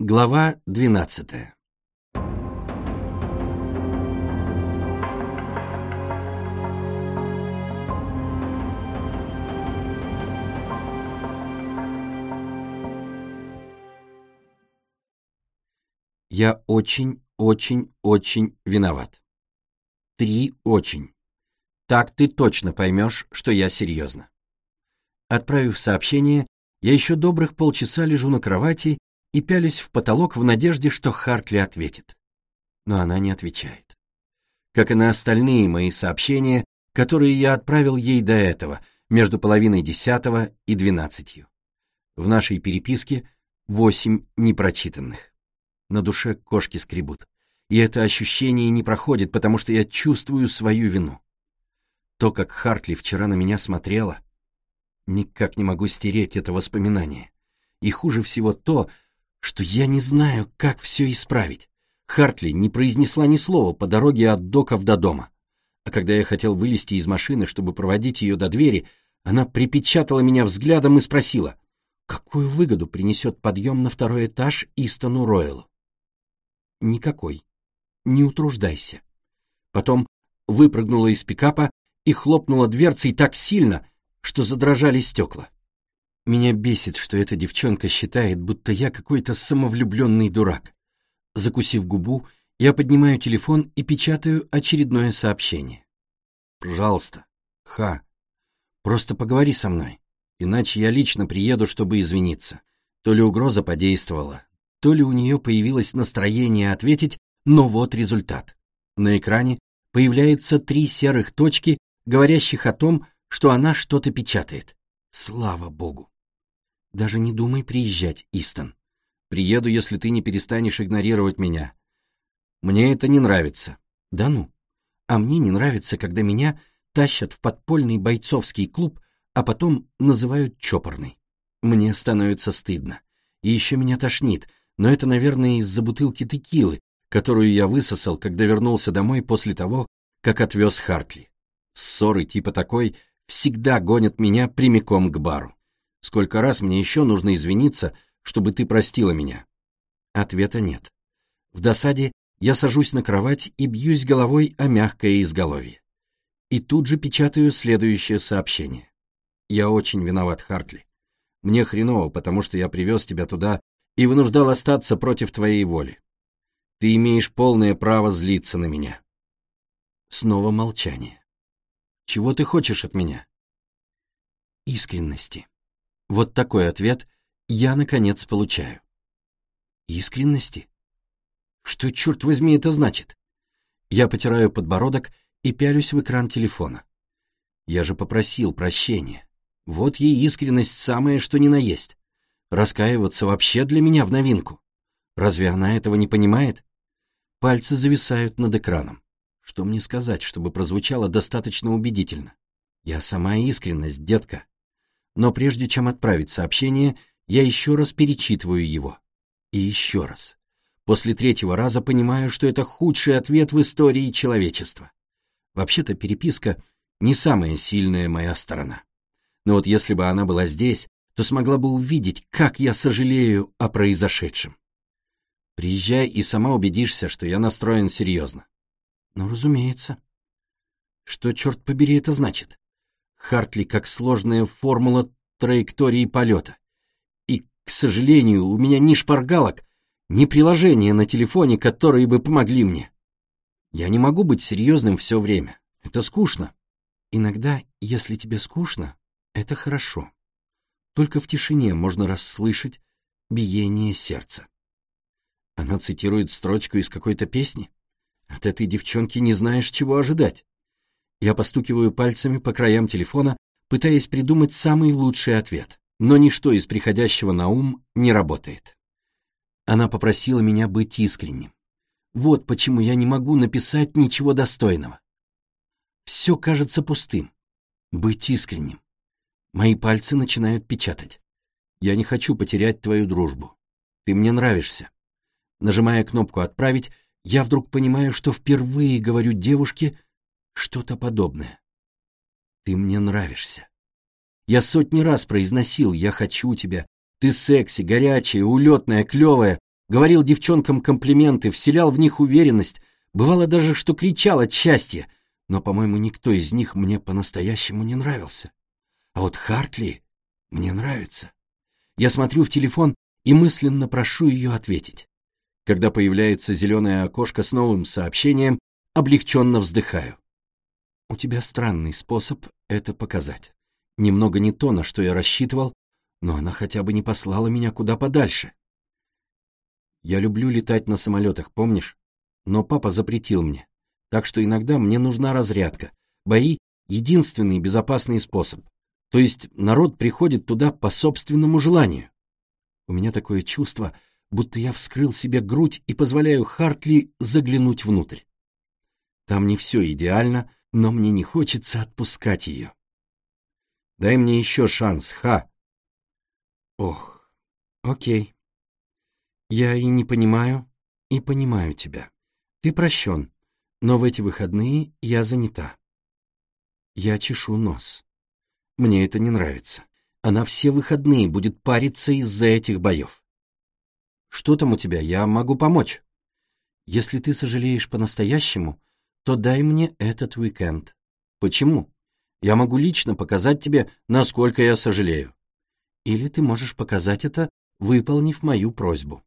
Глава двенадцатая Я очень, очень, очень виноват. Три очень. Так ты точно поймешь, что я серьезно. Отправив сообщение, я еще добрых полчаса лежу на кровати и пялюсь в потолок в надежде, что Хартли ответит. Но она не отвечает. Как и на остальные мои сообщения, которые я отправил ей до этого, между половиной десятого и двенадцатью. В нашей переписке восемь непрочитанных. На душе кошки скребут. И это ощущение не проходит, потому что я чувствую свою вину. То, как Хартли вчера на меня смотрела, никак не могу стереть это воспоминание. И хуже всего то, что я не знаю, как все исправить. Хартли не произнесла ни слова по дороге от доков до дома. А когда я хотел вылезти из машины, чтобы проводить ее до двери, она припечатала меня взглядом и спросила, какую выгоду принесет подъем на второй этаж Истону Ройлу. Никакой. Не утруждайся. Потом выпрыгнула из пикапа и хлопнула дверцей так сильно, что задрожали стекла. Меня бесит, что эта девчонка считает, будто я какой-то самовлюбленный дурак. Закусив губу, я поднимаю телефон и печатаю очередное сообщение. «Пожалуйста, Ха, просто поговори со мной, иначе я лично приеду, чтобы извиниться. То ли угроза подействовала, то ли у нее появилось настроение ответить, но вот результат. На экране появляется три серых точки, говорящих о том, что она что-то печатает. Слава богу. Даже не думай приезжать, Истон. Приеду, если ты не перестанешь игнорировать меня. Мне это не нравится. Да ну. А мне не нравится, когда меня тащат в подпольный бойцовский клуб, а потом называют чопорной. Мне становится стыдно. И еще меня тошнит, но это, наверное, из-за бутылки текилы, которую я высосал, когда вернулся домой после того, как отвез Хартли. Ссоры типа такой всегда гонят меня прямиком к бару. Сколько раз мне еще нужно извиниться, чтобы ты простила меня? Ответа нет. В досаде я сажусь на кровать и бьюсь головой о мягкое изголовье. И тут же печатаю следующее сообщение. Я очень виноват, Хартли. Мне хреново, потому что я привез тебя туда и вынуждал остаться против твоей воли. Ты имеешь полное право злиться на меня. Снова молчание. Чего ты хочешь от меня? Искренности. Вот такой ответ я, наконец, получаю. Искренности? Что, черт возьми, это значит? Я потираю подбородок и пялюсь в экран телефона. Я же попросил прощения. Вот ей искренность самое, что ни на есть. Раскаиваться вообще для меня в новинку. Разве она этого не понимает? Пальцы зависают над экраном. Что мне сказать, чтобы прозвучало достаточно убедительно? Я сама искренность, детка. Но прежде чем отправить сообщение, я еще раз перечитываю его. И еще раз. После третьего раза понимаю, что это худший ответ в истории человечества. Вообще-то переписка не самая сильная моя сторона. Но вот если бы она была здесь, то смогла бы увидеть, как я сожалею о произошедшем. Приезжай и сама убедишься, что я настроен серьезно. Ну, разумеется. Что, черт побери, это значит? Хартли как сложная формула траектории полета. И, к сожалению, у меня ни шпаргалок, ни приложения на телефоне, которые бы помогли мне. Я не могу быть серьезным все время. Это скучно. Иногда, если тебе скучно, это хорошо. Только в тишине можно расслышать биение сердца. Она цитирует строчку из какой-то песни. От этой девчонки не знаешь, чего ожидать. Я постукиваю пальцами по краям телефона, пытаясь придумать самый лучший ответ, но ничто из приходящего на ум не работает. Она попросила меня быть искренним. Вот почему я не могу написать ничего достойного. Все кажется пустым. Быть искренним. Мои пальцы начинают печатать. Я не хочу потерять твою дружбу. Ты мне нравишься. Нажимая кнопку «Отправить», я вдруг понимаю, что впервые говорю девушке что-то подобное. Ты мне нравишься. Я сотни раз произносил «Я хочу тебя», «Ты секси, горячая, улетная, клевая», говорил девчонкам комплименты, вселял в них уверенность, бывало даже, что кричал от счастья, но, по-моему, никто из них мне по-настоящему не нравился. А вот Хартли мне нравится. Я смотрю в телефон и мысленно прошу ее ответить. Когда появляется зеленое окошко с новым сообщением, облегченно вздыхаю. У тебя странный способ это показать. Немного не то, на что я рассчитывал, но она хотя бы не послала меня куда подальше. Я люблю летать на самолетах, помнишь? Но папа запретил мне. Так что иногда мне нужна разрядка. Бои — единственный безопасный способ. То есть народ приходит туда по собственному желанию. У меня такое чувство, будто я вскрыл себе грудь и позволяю Хартли заглянуть внутрь. Там не все идеально, но мне не хочется отпускать ее. Дай мне еще шанс, Ха. Ох, окей. Я и не понимаю, и понимаю тебя. Ты прощен, но в эти выходные я занята. Я чешу нос. Мне это не нравится. Она все выходные будет париться из-за этих боев. Что там у тебя? Я могу помочь. Если ты сожалеешь по-настоящему, то дай мне этот уикенд. Почему? Я могу лично показать тебе, насколько я сожалею. Или ты можешь показать это, выполнив мою просьбу.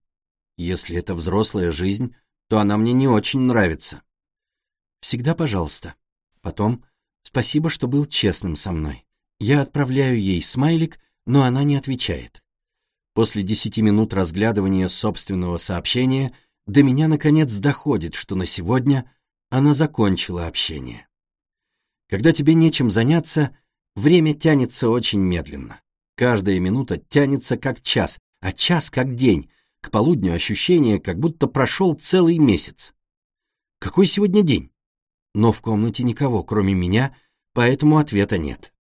Если это взрослая жизнь, то она мне не очень нравится. Всегда пожалуйста. Потом, спасибо, что был честным со мной. Я отправляю ей смайлик, но она не отвечает. После десяти минут разглядывания собственного сообщения до меня наконец доходит, что на сегодня она закончила общение. Когда тебе нечем заняться, время тянется очень медленно. Каждая минута тянется как час, а час как день. К полудню ощущение, как будто прошел целый месяц. Какой сегодня день? Но в комнате никого, кроме меня, поэтому ответа нет.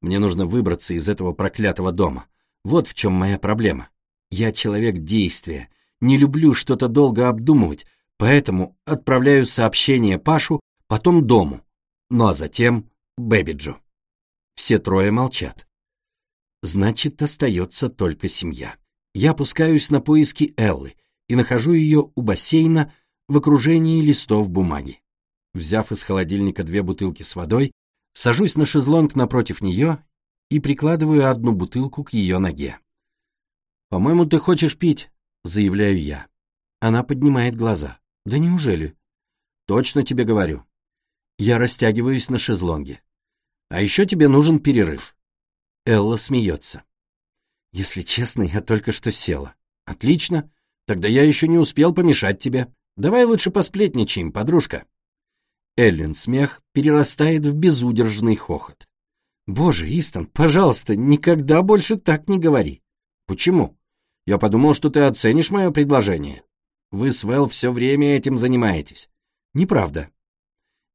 Мне нужно выбраться из этого проклятого дома. Вот в чем моя проблема. Я человек действия, не люблю что-то долго обдумывать, поэтому отправляю сообщение Пашу, потом дому, ну а затем Бэбиджу. Все трое молчат. Значит, остается только семья. Я опускаюсь на поиски Эллы и нахожу ее у бассейна в окружении листов бумаги. Взяв из холодильника две бутылки с водой, сажусь на шезлонг напротив нее и прикладываю одну бутылку к ее ноге. «По-моему, ты хочешь пить», — заявляю я. Она поднимает глаза. «Да неужели?» «Точно тебе говорю. Я растягиваюсь на шезлонге. А еще тебе нужен перерыв. Элла смеется. Если честно, я только что села. Отлично. Тогда я еще не успел помешать тебе. Давай лучше посплетничаем, подружка. Эллен смех перерастает в безудержный хохот. Боже, Истон, пожалуйста, никогда больше так не говори. Почему? Я подумал, что ты оценишь мое предложение. Вы с Вэл все время этим занимаетесь. Неправда.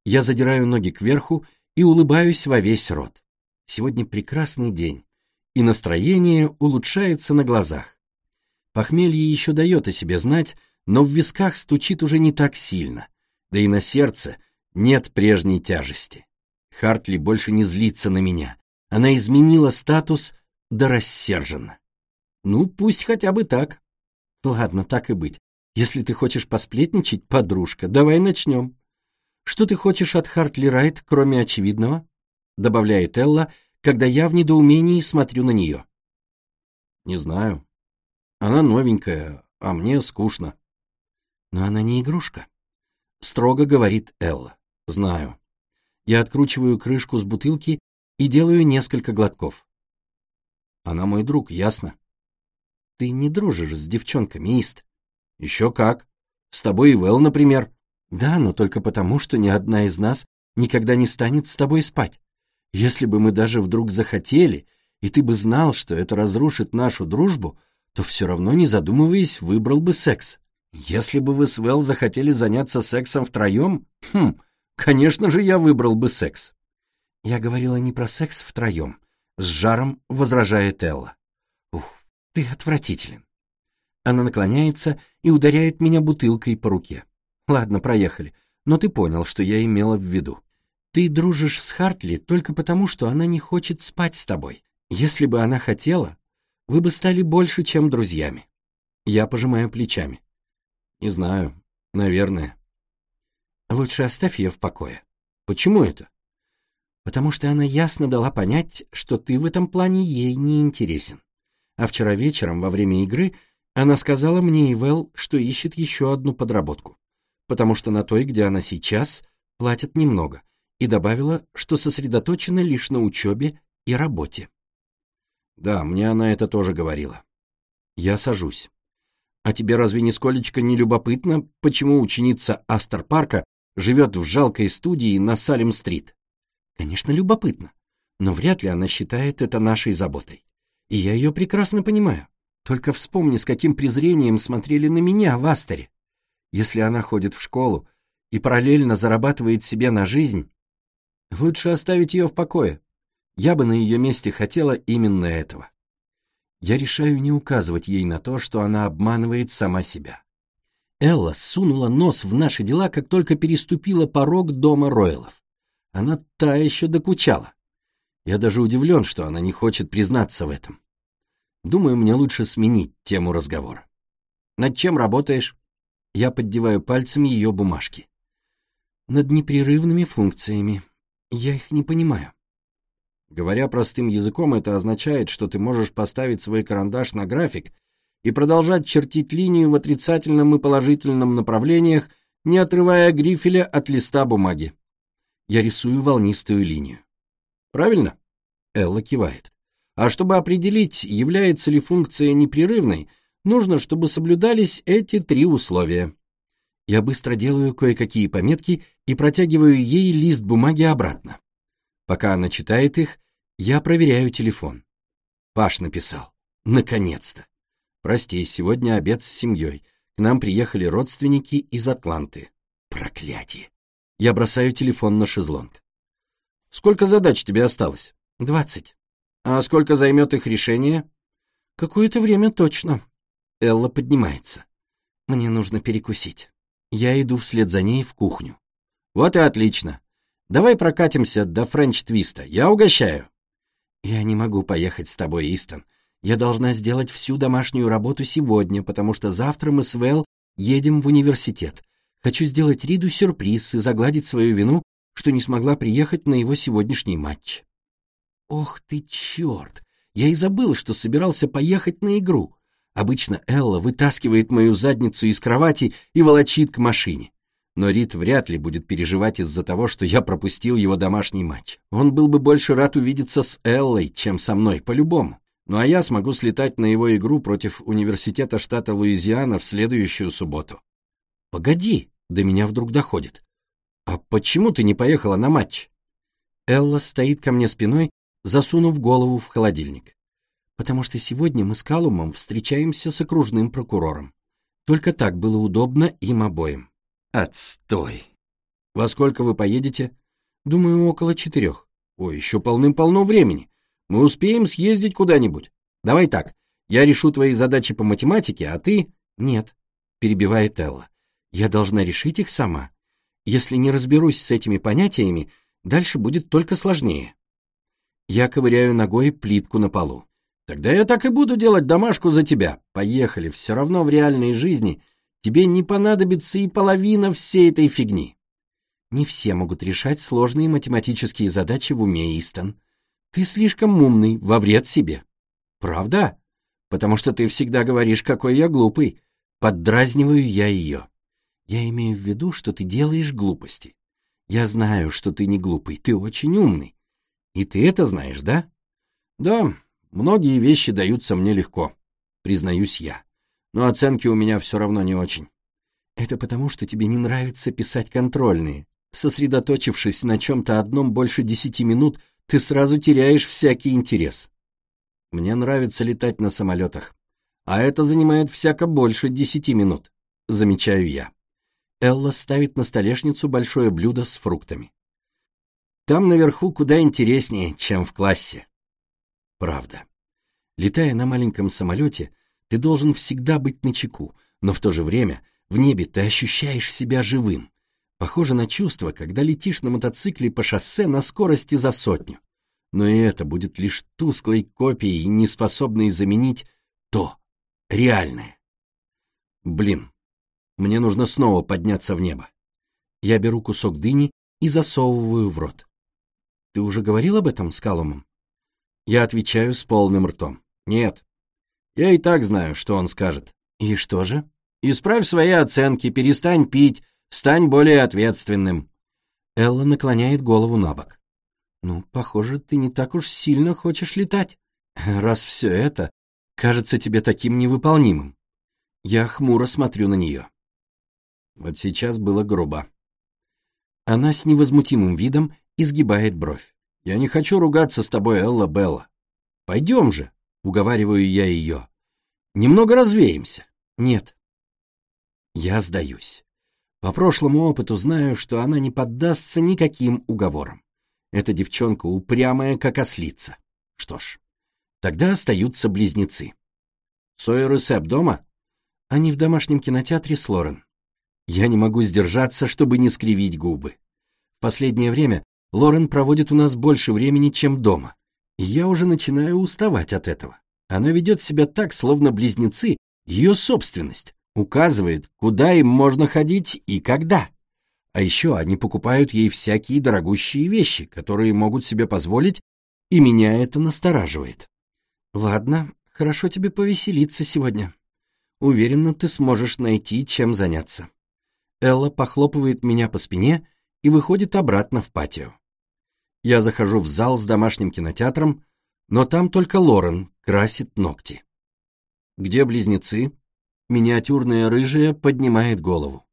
Я задираю ноги кверху и улыбаюсь во весь рот. Сегодня прекрасный день, и настроение улучшается на глазах. Похмелье еще дает о себе знать, но в висках стучит уже не так сильно, да и на сердце нет прежней тяжести. Хартли больше не злится на меня. Она изменила статус, да рассержена. Ну, пусть хотя бы так. Ладно, так и быть. Если ты хочешь посплетничать, подружка, давай начнем. Что ты хочешь от Хартли Райт, кроме очевидного? Добавляет Элла, когда я в недоумении смотрю на нее. Не знаю. Она новенькая, а мне скучно. Но она не игрушка. Строго говорит Элла. Знаю. Я откручиваю крышку с бутылки и делаю несколько глотков. Она мой друг, ясно? Ты не дружишь с девчонками, Ист. Еще как. С тобой и Вэл, например. Да, но только потому, что ни одна из нас никогда не станет с тобой спать. Если бы мы даже вдруг захотели, и ты бы знал, что это разрушит нашу дружбу, то все равно, не задумываясь, выбрал бы секс. Если бы вы с Вэл захотели заняться сексом втроем, хм, конечно же, я выбрал бы секс. Я говорила не про секс втроем. С жаром возражает Элла. Ух, ты отвратителен. Она наклоняется и ударяет меня бутылкой по руке. Ладно, проехали. Но ты понял, что я имела в виду. Ты дружишь с Хартли только потому, что она не хочет спать с тобой. Если бы она хотела, вы бы стали больше, чем друзьями. Я пожимаю плечами. Не знаю, наверное. Лучше оставь ее в покое. Почему это? Потому что она ясно дала понять, что ты в этом плане ей не интересен. А вчера вечером, во время игры, она сказала мне и Вэл, что ищет еще одну подработку, потому что на той, где она сейчас, платят немного, и добавила, что сосредоточена лишь на учебе и работе. Да, мне она это тоже говорила. Я сажусь. А тебе разве нисколечко не любопытно, почему ученица Астер-парка живет в жалкой студии на Салем-стрит? Конечно, любопытно, но вряд ли она считает это нашей заботой. И я ее прекрасно понимаю. Только вспомни, с каким презрением смотрели на меня в Астере. Если она ходит в школу и параллельно зарабатывает себе на жизнь, лучше оставить ее в покое. Я бы на ее месте хотела именно этого. Я решаю не указывать ей на то, что она обманывает сама себя. Элла сунула нос в наши дела, как только переступила порог дома Ройлов. Она та еще докучала. Я даже удивлен, что она не хочет признаться в этом. Думаю, мне лучше сменить тему разговора. Над чем работаешь? Я поддеваю пальцами ее бумажки. Над непрерывными функциями. Я их не понимаю. Говоря простым языком, это означает, что ты можешь поставить свой карандаш на график и продолжать чертить линию в отрицательном и положительном направлениях, не отрывая грифеля от листа бумаги. Я рисую волнистую линию. Правильно? Элла кивает. А чтобы определить, является ли функция непрерывной, нужно, чтобы соблюдались эти три условия. Я быстро делаю кое-какие пометки и протягиваю ей лист бумаги обратно. Пока она читает их, я проверяю телефон. Паш написал. Наконец-то. Прости, сегодня обед с семьей. К нам приехали родственники из Атланты. Проклятие. Я бросаю телефон на шезлонг. Сколько задач тебе осталось? Двадцать. А сколько займет их решение? Какое-то время точно. Элла поднимается. Мне нужно перекусить. Я иду вслед за ней в кухню. Вот и отлично. Давай прокатимся до френч-твиста. Я угощаю. Я не могу поехать с тобой, Истон. Я должна сделать всю домашнюю работу сегодня, потому что завтра мы с Вэл едем в университет. Хочу сделать Риду сюрприз и загладить свою вину, что не смогла приехать на его сегодняшний матч. Ох ты черт! Я и забыл, что собирался поехать на игру. Обычно Элла вытаскивает мою задницу из кровати и волочит к машине. Но Рид вряд ли будет переживать из-за того, что я пропустил его домашний матч. Он был бы больше рад увидеться с Эллой, чем со мной, по-любому. Ну а я смогу слетать на его игру против университета штата Луизиана в следующую субботу. Погоди, до меня вдруг доходит. А почему ты не поехала на матч? Элла стоит ко мне спиной засунув голову в холодильник. «Потому что сегодня мы с Калумом встречаемся с окружным прокурором. Только так было удобно им обоим». «Отстой!» «Во сколько вы поедете?» «Думаю, около четырех». «Ой, еще полным-полно времени. Мы успеем съездить куда-нибудь. Давай так, я решу твои задачи по математике, а ты...» «Нет», — перебивает Элла. «Я должна решить их сама. Если не разберусь с этими понятиями, дальше будет только сложнее». Я ковыряю ногой плитку на полу. Тогда я так и буду делать домашку за тебя. Поехали, все равно в реальной жизни тебе не понадобится и половина всей этой фигни. Не все могут решать сложные математические задачи в уме, Истон. Ты слишком умный, во вред себе. Правда? Потому что ты всегда говоришь, какой я глупый. Поддразниваю я ее. Я имею в виду, что ты делаешь глупости. Я знаю, что ты не глупый, ты очень умный. И ты это знаешь, да? Да, многие вещи даются мне легко, признаюсь я. Но оценки у меня все равно не очень. Это потому, что тебе не нравится писать контрольные. Сосредоточившись на чем-то одном больше десяти минут, ты сразу теряешь всякий интерес. Мне нравится летать на самолетах, а это занимает всяко больше десяти минут, замечаю я. Элла ставит на столешницу большое блюдо с фруктами. Там наверху куда интереснее, чем в классе. Правда. Летая на маленьком самолете, ты должен всегда быть начеку, но в то же время в небе ты ощущаешь себя живым. Похоже на чувство, когда летишь на мотоцикле по шоссе на скорости за сотню. Но и это будет лишь тусклой копией, не способной заменить то, реальное. Блин, мне нужно снова подняться в небо. Я беру кусок дыни и засовываю в рот. Ты уже говорил об этом с Калумом? Я отвечаю с полным ртом. Нет. Я и так знаю, что он скажет. И что же? Исправь свои оценки, перестань пить, стань более ответственным. Элла наклоняет голову на бок. Ну, похоже, ты не так уж сильно хочешь летать. Раз все это кажется тебе таким невыполнимым. Я хмуро смотрю на нее. Вот сейчас было грубо. Она с невозмутимым видом изгибает бровь. «Я не хочу ругаться с тобой, Элла Белла. Пойдем же», — уговариваю я ее. «Немного развеемся». «Нет». Я сдаюсь. По прошлому опыту знаю, что она не поддастся никаким уговорам. Эта девчонка упрямая, как ослица. Что ж, тогда остаются близнецы. Сойер и Сэп дома? Они в домашнем кинотеатре с Лорен. Я не могу сдержаться, чтобы не скривить губы. В последнее время Лорен проводит у нас больше времени, чем дома. И я уже начинаю уставать от этого. Она ведет себя так, словно близнецы — ее собственность, указывает, куда им можно ходить и когда. А еще они покупают ей всякие дорогущие вещи, которые могут себе позволить, и меня это настораживает. Ладно, хорошо тебе повеселиться сегодня. Уверена, ты сможешь найти, чем заняться. Элла похлопывает меня по спине и выходит обратно в патио. Я захожу в зал с домашним кинотеатром, но там только Лорен красит ногти. Где близнецы? Миниатюрная рыжая поднимает голову.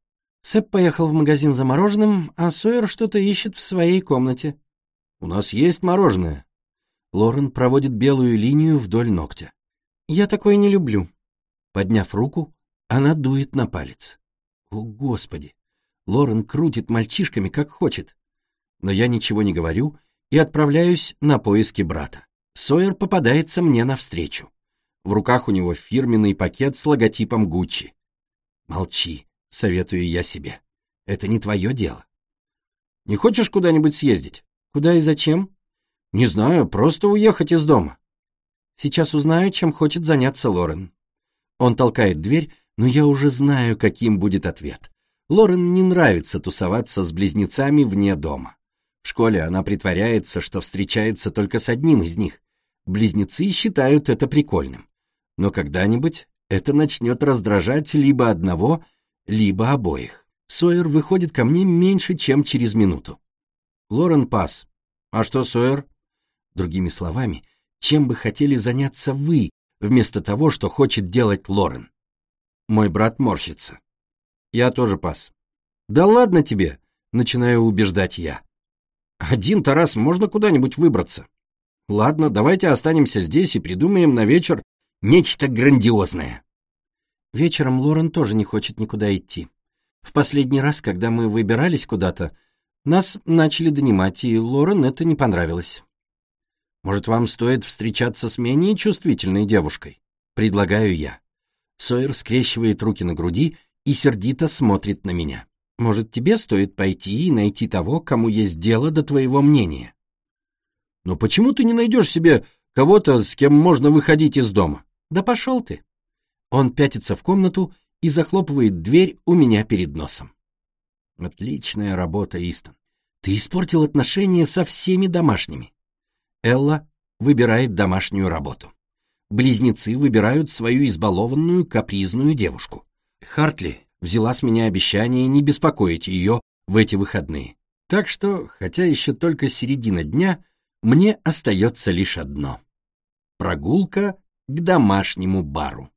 Сэп поехал в магазин за мороженым, а Сойер что-то ищет в своей комнате. «У нас есть мороженое». Лорен проводит белую линию вдоль ногтя. «Я такое не люблю». Подняв руку, она дует на палец. «О, Господи!» Лорен крутит мальчишками, как хочет но я ничего не говорю и отправляюсь на поиски брата. Сойер попадается мне навстречу. В руках у него фирменный пакет с логотипом Гуччи. «Молчи», — советую я себе. «Это не твое дело». «Не хочешь куда-нибудь съездить?» «Куда и зачем?» «Не знаю, просто уехать из дома». «Сейчас узнаю, чем хочет заняться Лорен». Он толкает дверь, но я уже знаю, каким будет ответ. Лорен не нравится тусоваться с близнецами вне дома. В школе она притворяется, что встречается только с одним из них. Близнецы считают это прикольным. Но когда-нибудь это начнет раздражать либо одного, либо обоих. Сойер выходит ко мне меньше, чем через минуту. Лорен пас. А что, Сойер? Другими словами, чем бы хотели заняться вы, вместо того, что хочет делать Лорен? Мой брат морщится. Я тоже пас. Да ладно тебе, начинаю убеждать я. Один-то раз можно куда-нибудь выбраться. Ладно, давайте останемся здесь и придумаем на вечер нечто грандиозное. Вечером Лорен тоже не хочет никуда идти. В последний раз, когда мы выбирались куда-то, нас начали донимать, и Лорен это не понравилось. Может, вам стоит встречаться с менее чувствительной девушкой? Предлагаю я. Сойер скрещивает руки на груди и сердито смотрит на меня. Может, тебе стоит пойти и найти того, кому есть дело до твоего мнения? Но почему ты не найдешь себе кого-то, с кем можно выходить из дома? Да пошел ты. Он пятится в комнату и захлопывает дверь у меня перед носом. Отличная работа, Истон. Ты испортил отношения со всеми домашними. Элла выбирает домашнюю работу. Близнецы выбирают свою избалованную капризную девушку. Хартли взяла с меня обещание не беспокоить ее в эти выходные. Так что, хотя еще только середина дня, мне остается лишь одно — прогулка к домашнему бару.